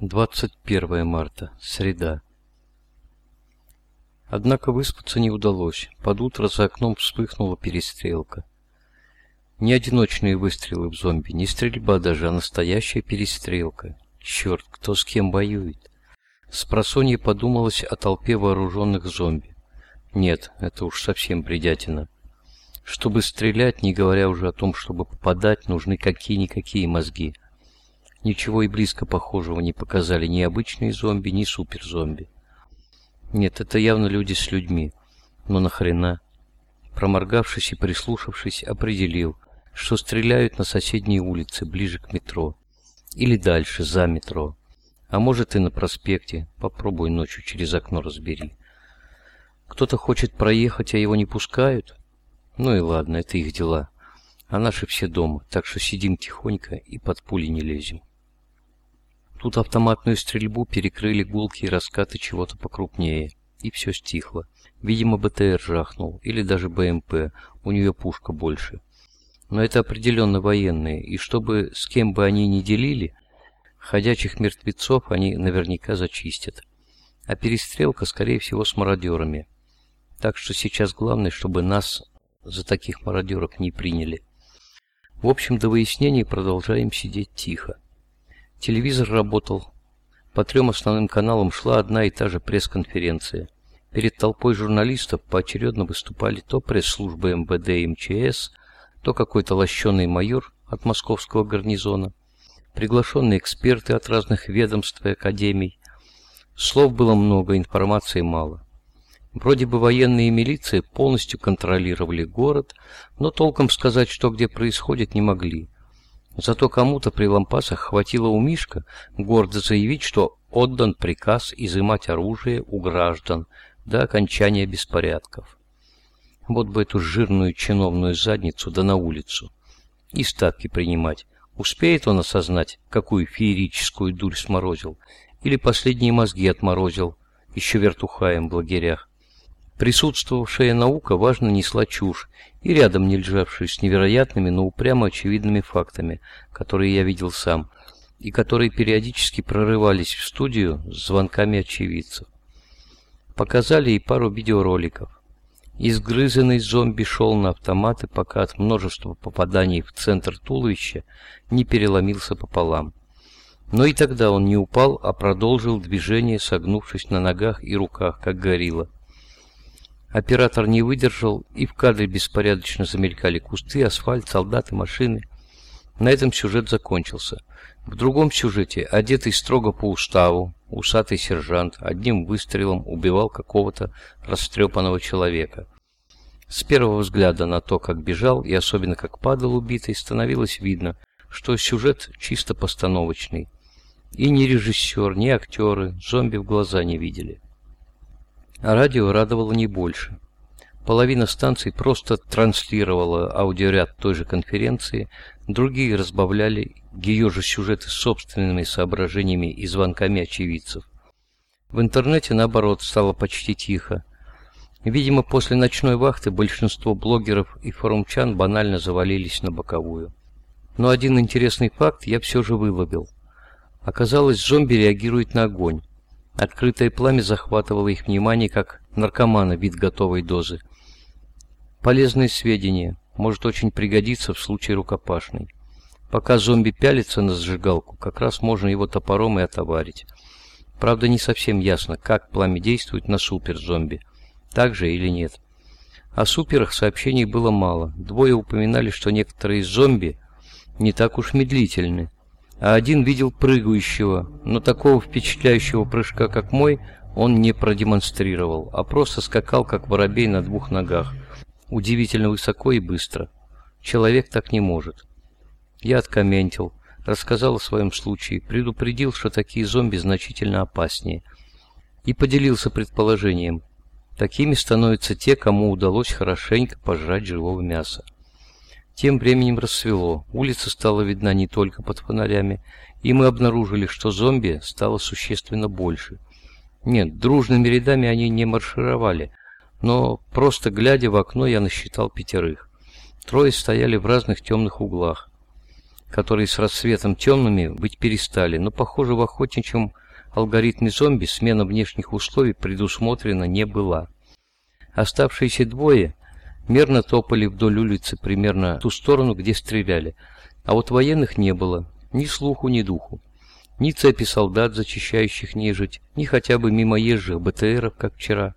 21 марта. Среда. Однако выспаться не удалось. Под утро за окном вспыхнула перестрелка. Не одиночные выстрелы в зомби, не стрельба даже, а настоящая перестрелка. Черт, кто с кем воюет? Спросонья подумалось о толпе вооруженных зомби. Нет, это уж совсем бредятина. Чтобы стрелять, не говоря уже о том, чтобы попадать, нужны какие-никакие мозги. Ничего и близко похожего не показали ни обычные зомби, ни суперзомби. Нет, это явно люди с людьми. Но нахрена? Проморгавшись и прислушавшись, определил, что стреляют на соседней улице, ближе к метро. Или дальше, за метро. А может и на проспекте. Попробуй ночью через окно разбери. Кто-то хочет проехать, а его не пускают? Ну и ладно, это их дела. А наши все дома, так что сидим тихонько и под пули не лезем. Тут автоматную стрельбу перекрыли гулки и раскаты чего-то покрупнее. И все стихло. Видимо, БТР жахнул. Или даже БМП. У нее пушка больше. Но это определенно военные. И чтобы с кем бы они ни делили, ходячих мертвецов они наверняка зачистят. А перестрелка, скорее всего, с мародерами. Так что сейчас главное, чтобы нас за таких мародеров не приняли. В общем, до выяснений продолжаем сидеть тихо. Телевизор работал. По трем основным каналам шла одна и та же пресс-конференция. Перед толпой журналистов поочередно выступали то пресс-службы МВД и МЧС, то какой-то лощеный майор от московского гарнизона, приглашенные эксперты от разных ведомств и академий. Слов было много, информации мало. Вроде бы военные и милиция полностью контролировали город, но толком сказать, что где происходит, не могли. Зато кому-то при лампасах хватило у Мишка гордо заявить, что отдан приказ изымать оружие у граждан до окончания беспорядков. Вот бы эту жирную чиновную задницу да на улицу. И ставки принимать. Успеет он осознать, какую феерическую дурь сморозил, или последние мозги отморозил, еще вертухаем в лагерях. Присутствовавшая наука важно несла чушь, и рядом не лежавшую с невероятными, но упрямо очевидными фактами, которые я видел сам, и которые периодически прорывались в студию с звонками очевидцев. Показали и пару видеороликов. Изгрызенный зомби шел на автоматы, пока от множества попаданий в центр туловища не переломился пополам. Но и тогда он не упал, а продолжил движение, согнувшись на ногах и руках, как горилла. Оператор не выдержал, и в кадре беспорядочно замелькали кусты, асфальт, солдаты, машины. На этом сюжет закончился. В другом сюжете, одетый строго по уставу, усатый сержант одним выстрелом убивал какого-то растрепанного человека. С первого взгляда на то, как бежал, и особенно как падал убитый, становилось видно, что сюжет чисто постановочный. И ни режиссер, ни актеры зомби в глаза не видели. А радио радовало не больше. Половина станций просто транслировала аудиоряд той же конференции, другие разбавляли ее же сюжеты собственными соображениями и звонками очевидцев. В интернете, наоборот, стало почти тихо. Видимо, после ночной вахты большинство блогеров и форумчан банально завалились на боковую. Но один интересный факт я все же выловил. Оказалось, зомби реагируют на огонь. Открытое пламя захватывало их внимание, как наркомана вид готовой дозы. Полезные сведения, может очень пригодиться в случае рукопашной. Пока зомби пялится на зажигалку, как раз можно его топором и отоварить. Правда, не совсем ясно, как пламя действует на супер-зомби. Так же или нет. О суперах сообщений было мало. Двое упоминали, что некоторые зомби не так уж медлительны а один видел прыгающего, но такого впечатляющего прыжка, как мой, он не продемонстрировал, а просто скакал, как воробей на двух ногах, удивительно высоко и быстро. Человек так не может. Я откомментил, рассказал о своем случае, предупредил, что такие зомби значительно опаснее, и поделился предположением. Такими становятся те, кому удалось хорошенько пожрать живого мяса. Тем временем рассвело, улица стала видна не только под фонарями, и мы обнаружили, что зомби стало существенно больше. Нет, дружными рядами они не маршировали, но просто глядя в окно я насчитал пятерых. Трое стояли в разных темных углах. которые с рассветом темными быть перестали, но, похоже, в охотничьем алгоритме зомби смена внешних условий предусмотрена не была. Оставшиеся двое мерно топали вдоль улицы примерно в ту сторону, где стреляли, а вот военных не было, ни слуху, ни духу. Ни цепи солдат, зачищающих нежить, ни хотя бы мимоезжих БТРов, как вчера.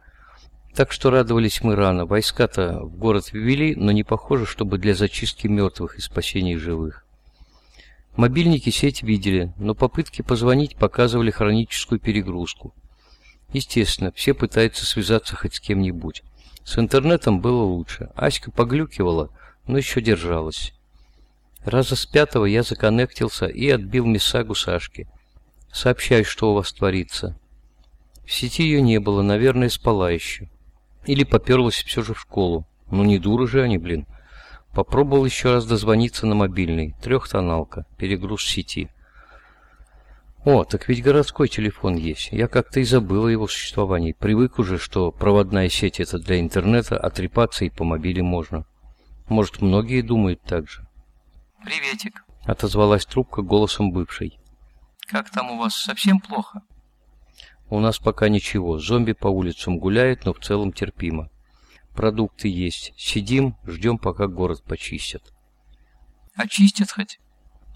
Так что радовались мы рано. Войска-то в город ввели, но не похоже, чтобы для зачистки мертвых и спасения живых. Мобильники сеть видели, но попытки позвонить показывали хроническую перегрузку. Естественно, все пытаются связаться хоть с кем-нибудь. С интернетом было лучше. Аська поглюкивала, но еще держалась. Раза с пятого я законнектился и отбил миссагу Сашки. «Сообщай, что у вас творится». В сети ее не было, наверное, спала еще. Или поперлась все же в школу. Ну не дуры же они, блин. Попробовал еще раз дозвониться на мобильный. Трехтоналка. Перегруз сети. О, так ведь городской телефон есть. Я как-то и забыл о его существовании. Привык уже, что проводная сеть это для интернета, а трепаться и по мобиле можно. Может, многие думают так же. «Приветик», — отозвалась трубка голосом бывшей. «Как там у вас? Совсем плохо?» «У нас пока ничего. Зомби по улицам гуляет, но в целом терпимо. Продукты есть. Сидим, ждем, пока город почистят». «Очистят хоть?»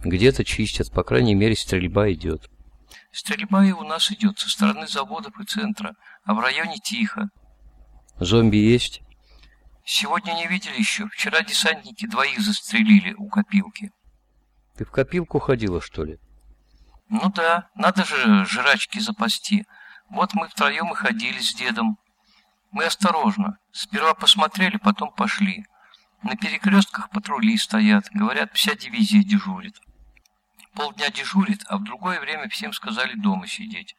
«Где-то чистят. По крайней мере, стрельба идет». «Стрельба и у нас идет со стороны заводов и центра, а в районе тихо». «Зомби есть?» Сегодня не видели еще. Вчера десантники двоих застрелили у копилки. Ты в копилку ходила, что ли? Ну да, надо же жрачки запасти. Вот мы втроем и ходили с дедом. Мы осторожно. Сперва посмотрели, потом пошли. На перекрестках патрули стоят. Говорят, вся дивизия дежурит. Полдня дежурит, а в другое время всем сказали дома сидеть.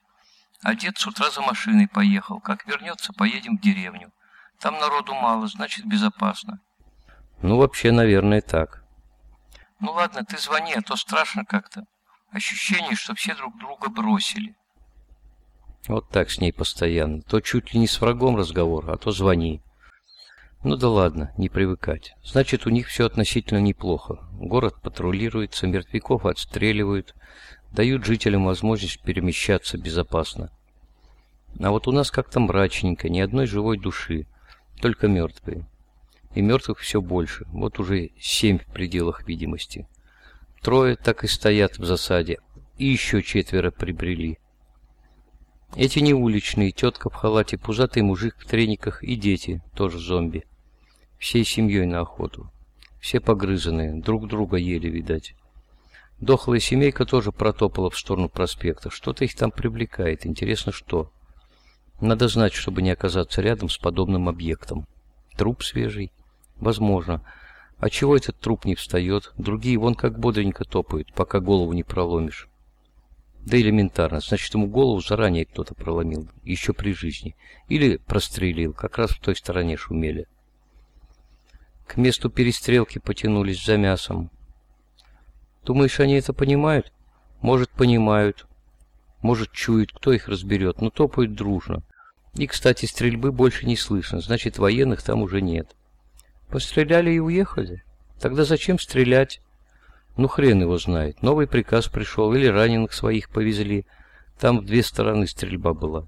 А дед с утра за машиной поехал. Как вернется, поедем в деревню. Там народу мало, значит безопасно. Ну, вообще, наверное, так. Ну ладно, ты звони, а то страшно как-то. Ощущение, что все друг друга бросили. Вот так с ней постоянно. То чуть ли не с врагом разговор, а то звони. Ну да ладно, не привыкать. Значит, у них все относительно неплохо. Город патрулируется, мертвяков отстреливают, дают жителям возможность перемещаться безопасно. А вот у нас как-то мрачненько, ни одной живой души только мертвые. И мертвых все больше, вот уже семь в пределах видимости. Трое так и стоят в засаде, и еще четверо прибрели. Эти не уличные, тетка в халате, пузатый мужик в трениках и дети, тоже зомби. Всей семьей на охоту. Все погрызанные, друг друга ели, видать. Дохлая семейка тоже протопала в сторону проспекта. Что-то их там привлекает. Интересно, что? Надо знать, чтобы не оказаться рядом с подобным объектом. Труп свежий? Возможно. А чего этот труп не встает? Другие вон как бодренько топают, пока голову не проломишь. Да элементарно. Значит, ему голову заранее кто-то проломил, еще при жизни. Или прострелил, как раз в той стороне шумели. К месту перестрелки потянулись за мясом. Думаешь, они это понимают? Может, понимают. Может, чуют, кто их разберет, но топают дружно. И, кстати, стрельбы больше не слышно, значит, военных там уже нет. Постреляли и уехали? Тогда зачем стрелять? Ну, хрен его знает. Новый приказ пришел, или раненых своих повезли. Там в две стороны стрельба была.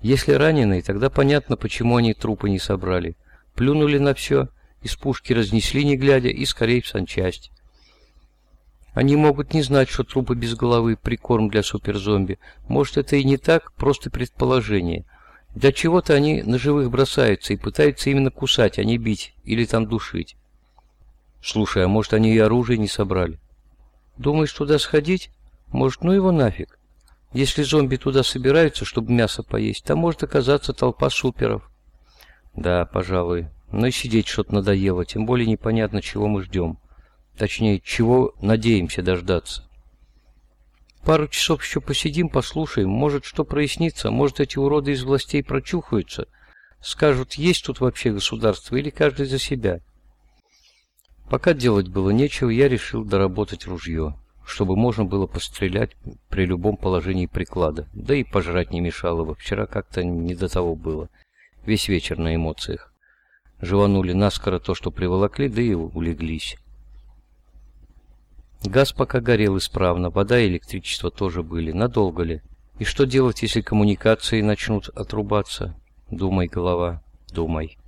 Если раненые, тогда понятно, почему они трупы не собрали. Плюнули на все, из пушки разнесли, не глядя, и скорее в санчасть. Они могут не знать, что трупы без головы – прикорм для суперзомби. Может, это и не так, просто предположение. Для чего-то они на живых бросаются и пытаются именно кусать, а не бить или там душить. Слушай, а может, они и оружие не собрали? Думаешь, туда сходить? Может, ну его нафиг. Если зомби туда собираются, чтобы мясо поесть, там может оказаться толпа суперов. Да, пожалуй. Но и сидеть что-то надоело, тем более непонятно, чего мы ждем. Точнее, чего надеемся дождаться. Пару часов еще посидим, послушаем. Может, что прояснится. Может, эти уроды из властей прочухаются. Скажут, есть тут вообще государство или каждый за себя. Пока делать было нечего, я решил доработать ружье, чтобы можно было пострелять при любом положении приклада. Да и пожрать не мешало бы. Вчера как-то не до того было. Весь вечер на эмоциях. Живанули наскоро то, что приволокли, да и улеглись. Газ пока горел исправно, вода и электричество тоже были. Надолго ли? И что делать, если коммуникации начнут отрубаться? Думай, голова, думай.